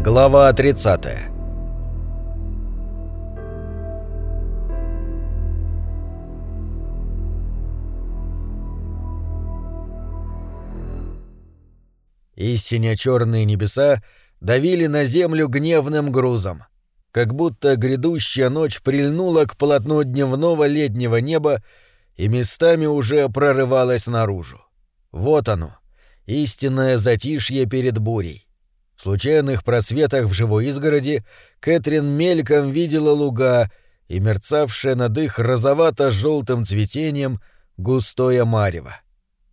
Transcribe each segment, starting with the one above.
Глава 30 И сине-черные небеса давили на землю гневным грузом, как будто грядущая ночь прильнула к полотну дневного летнего неба и местами уже прорывалась наружу. Вот оно, истинное затишье перед бурей. В случайных просветах в живой изгороди Кэтрин мельком видела луга и мерцавшее над их розовато-желтым цветением густое марево.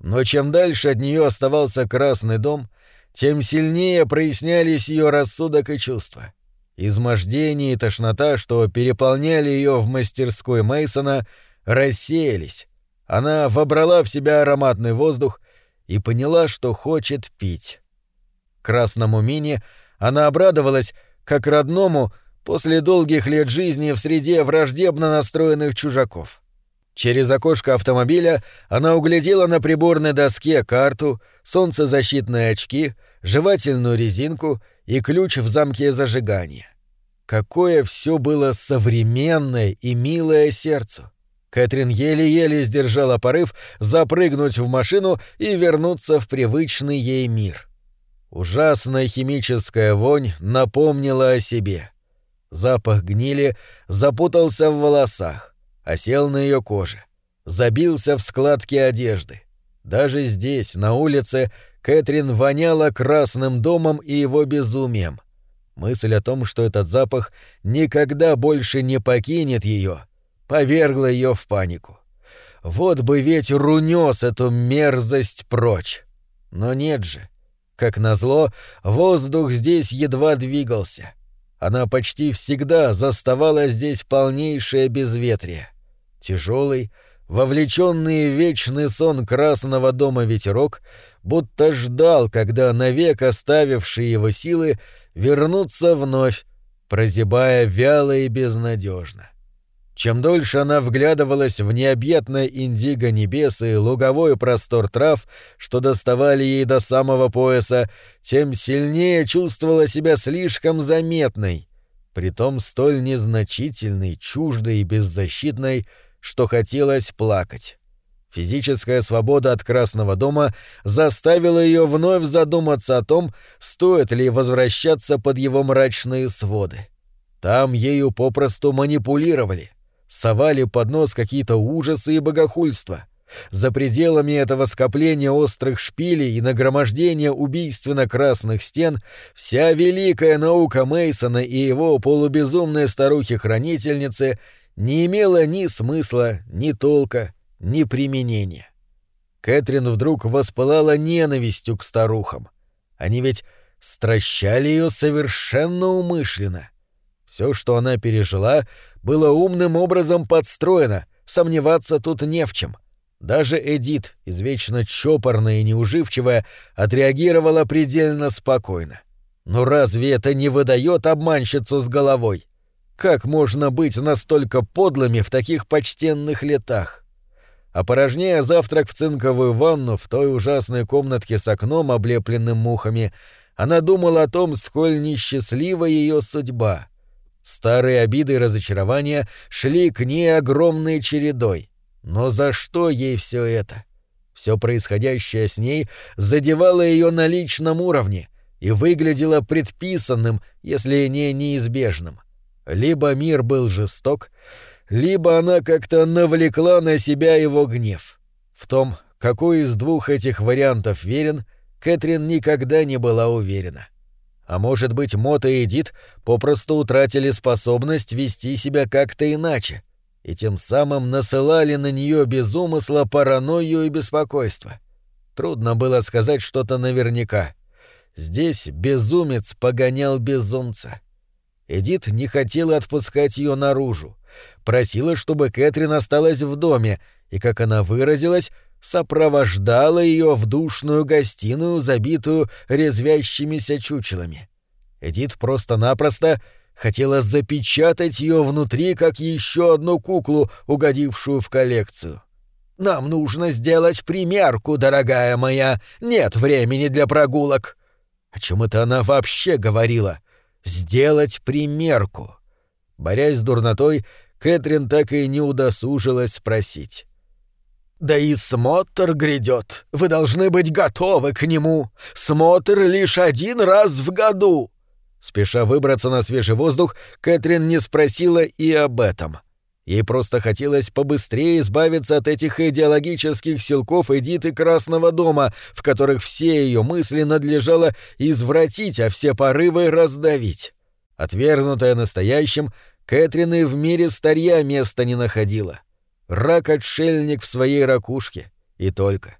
Но чем дальше от нее оставался красный дом, тем сильнее прояснялись ее рассудок и чувства. Измождение и тошнота, что переполняли ее в мастерской Мейсона, рассеялись. Она вобрала в себя ароматный воздух и поняла, что хочет пить. Красному Мине она обрадовалась, как родному, после долгих лет жизни в среде враждебно настроенных чужаков. Через окошко автомобиля она углядела на приборной доске карту, солнцезащитные очки, жевательную резинку и ключ в замке зажигания. Какое все было современное и милое сердцу! Кэтрин еле-еле сдержала порыв запрыгнуть в машину и вернуться в привычный ей мир. Ужасная химическая вонь напомнила о себе. Запах гнили запутался в волосах осел на ее коже, забился в складки одежды. Даже здесь, на улице, Кэтрин воняла красным домом и его безумием. Мысль о том, что этот запах никогда больше не покинет ее, повергла ее в панику. Вот бы ветер унес эту мерзость прочь. Но нет же. Как назло, воздух здесь едва двигался. Она почти всегда заставала здесь полнейшее безветрие. Тяжелый, вовлеченный в вечный сон Красного дома ветерок, будто ждал, когда навек оставившие его силы вернутся вновь, прозябая вяло и безнадежно. Чем дольше она вглядывалась в необъятное индиго небес и луговой простор трав, что доставали ей до самого пояса, тем сильнее чувствовала себя слишком заметной, притом столь незначительной, чуждой и беззащитной, что хотелось плакать. Физическая свобода от Красного дома заставила ее вновь задуматься о том, стоит ли возвращаться под его мрачные своды. Там ею попросту манипулировали, совали под нос какие-то ужасы и богохульства. За пределами этого скопления острых шпилей и нагромождения убийственно-красных стен вся великая наука Мейсона и его полубезумные старухи-хранительницы не имела ни смысла, ни толка, ни применения. Кэтрин вдруг воспылала ненавистью к старухам. Они ведь стращали ее совершенно умышленно. Все, что она пережила, было умным образом подстроено, сомневаться тут не в чем. Даже Эдит, извечно чопорная и неуживчивая, отреагировала предельно спокойно. Но разве это не выдает обманщицу с головой? Как можно быть настолько подлыми в таких почтенных летах? Опорожняя завтрак в цинковую ванну в той ужасной комнатке с окном, облепленным мухами, она думала о том, сколь несчастлива ее судьба. Старые обиды и разочарования шли к ней огромной чередой. Но за что ей все это? Все происходящее с ней задевало ее на личном уровне и выглядело предписанным, если не неизбежным. Либо мир был жесток, либо она как-то навлекла на себя его гнев. В том, какой из двух этих вариантов верен, Кэтрин никогда не была уверена. А может быть, Мота и Эдит попросту утратили способность вести себя как-то иначе, и тем самым насылали на нее без умысла паранойю и беспокойство. Трудно было сказать что-то наверняка. Здесь безумец погонял безумца. Эдит не хотела отпускать ее наружу. Просила, чтобы Кэтрин осталась в доме, и, как она выразилась, сопровождала ее в душную гостиную, забитую резвящимися чучелами. Эдит просто-напросто хотела запечатать ее внутри, как еще одну куклу, угодившую в коллекцию. «Нам нужно сделать примерку, дорогая моя. Нет времени для прогулок». О чем это она вообще говорила? — сделать примерку. Борясь с дурнотой, Кэтрин так и не удосужилась спросить. «Да и смотр грядет. Вы должны быть готовы к нему. Смотр лишь один раз в году». Спеша выбраться на свежий воздух, Кэтрин не спросила и об этом. Ей просто хотелось побыстрее избавиться от этих идеологических силков Эдиты Красного дома, в которых все ее мысли надлежало извратить, а все порывы раздавить. Отвергнутая настоящим, Кэтрин и в мире старья места не находила. Рак-отшельник в своей ракушке. И только.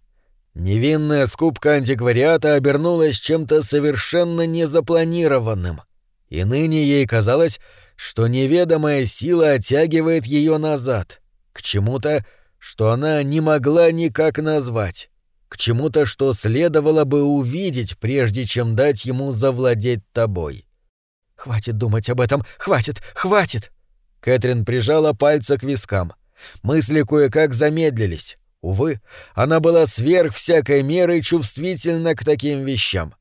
Невинная скупка антиквариата обернулась чем-то совершенно незапланированным. И ныне ей казалось, что неведомая сила оттягивает ее назад, к чему-то, что она не могла никак назвать, к чему-то, что следовало бы увидеть, прежде чем дать ему завладеть тобой. «Хватит думать об этом! Хватит! Хватит!» Кэтрин прижала пальцы к вискам. Мысли кое-как замедлились. Увы, она была сверх всякой меры чувствительна к таким вещам.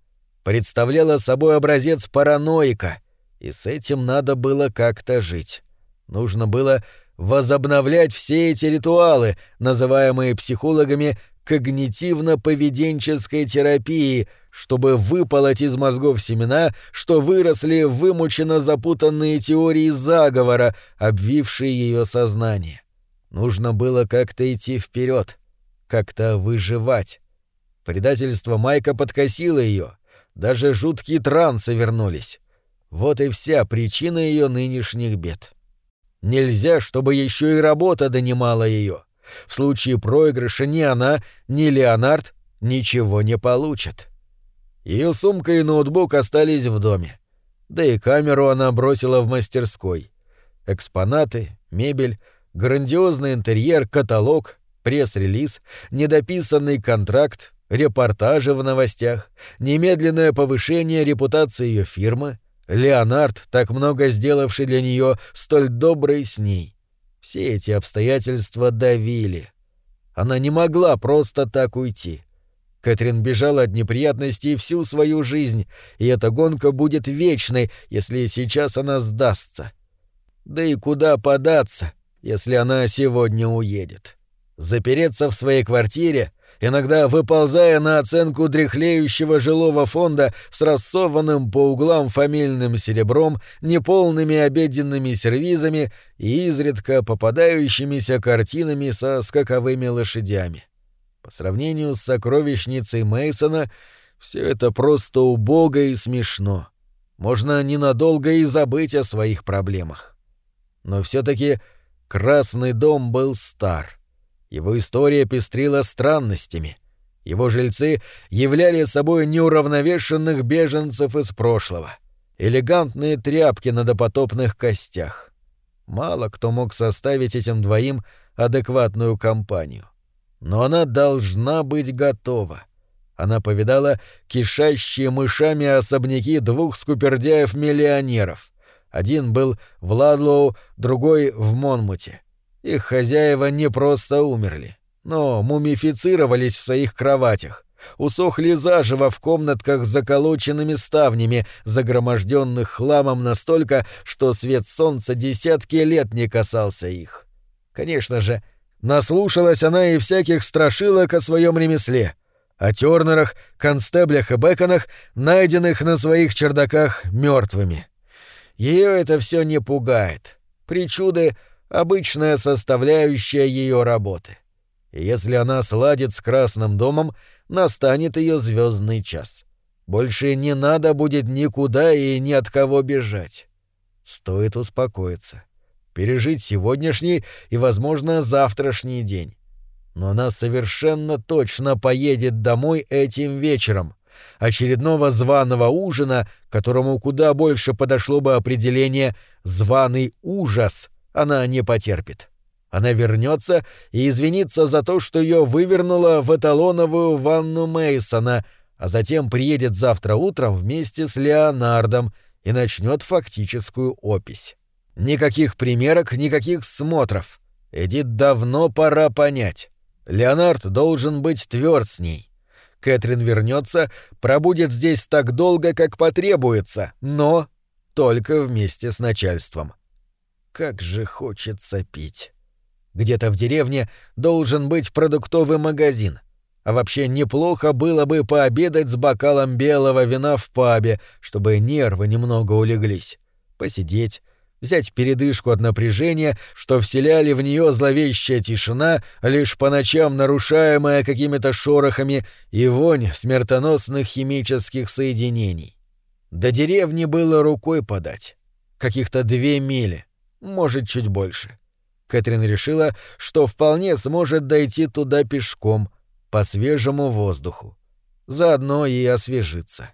Представляла собой образец параноика, и с этим надо было как-то жить. Нужно было возобновлять все эти ритуалы, называемые психологами когнитивно-поведенческой терапией, чтобы выпалоть из мозгов семена, что выросли вымученно запутанные теории заговора, обвившие ее сознание. Нужно было как-то идти вперед, как-то выживать. Предательство Майка подкосило ее, даже жуткие трансы вернулись. Вот и вся причина ее нынешних бед. Нельзя, чтобы еще и работа донимала ее. В случае проигрыша ни она, ни Леонард ничего не получат. Ее сумка и ноутбук остались в доме. Да и камеру она бросила в мастерской. Экспонаты, мебель, грандиозный интерьер, каталог, пресс-релиз, недописанный контракт, репортажи в новостях, немедленное повышение репутации ее фирмы, Леонард, так много сделавший для нее, столь добрый с ней. Все эти обстоятельства давили. Она не могла просто так уйти. Кэтрин бежала от неприятностей всю свою жизнь, и эта гонка будет вечной, если сейчас она сдастся. Да и куда податься, если она сегодня уедет? Запереться в своей квартире, иногда выползая на оценку дряхлеющего жилого фонда с рассованным по углам фамильным серебром, неполными обеденными сервизами и изредка попадающимися картинами со скаковыми лошадями. По сравнению с сокровищницей Мейсона, все это просто убого и смешно. Можно ненадолго и забыть о своих проблемах. Но все-таки Красный дом был стар. Его история пестрила странностями. Его жильцы являли собой неуравновешенных беженцев из прошлого. Элегантные тряпки на допотопных костях. Мало кто мог составить этим двоим адекватную компанию. Но она должна быть готова. Она повидала кишащие мышами особняки двух скупердяев-миллионеров. Один был в Ладлоу, другой — в Монмуте. Их хозяева не просто умерли, но мумифицировались в своих кроватях, усохли заживо в комнатках с заколоченными ставнями, загроможденных хламом настолько, что свет солнца десятки лет не касался их. Конечно же, наслушалась она и всяких страшилок о своем ремесле, о Тернерах, констеблях и беконах, найденных на своих чердаках мертвыми. Ее это все не пугает. Причуды обычная составляющая ее работы. И если она сладит с Красным домом, настанет ее звездный час. Больше не надо будет никуда и ни от кого бежать. Стоит успокоиться, пережить сегодняшний и, возможно, завтрашний день. Но она совершенно точно поедет домой этим вечером. Очередного званого ужина, которому куда больше подошло бы определение «званый ужас», она не потерпит. Она вернется и извинится за то, что ее вывернуло в эталоновую ванну Мейсона, а затем приедет завтра утром вместе с Леонардом и начнет фактическую опись. Никаких примерок, никаких смотров. Эдит давно пора понять. Леонард должен быть тверд с ней. Кэтрин вернется, пробудет здесь так долго, как потребуется, но только вместе с начальством. Как же хочется пить. Где-то в деревне должен быть продуктовый магазин. А вообще неплохо было бы пообедать с бокалом белого вина в пабе, чтобы нервы немного улеглись. Посидеть, взять передышку от напряжения, что вселяли в нее зловещая тишина, лишь по ночам нарушаемая какими-то шорохами и вонь смертоносных химических соединений. До деревни было рукой подать. Каких-то две мили, может, чуть больше. Кэтрин решила, что вполне сможет дойти туда пешком, по свежему воздуху. Заодно и освежиться.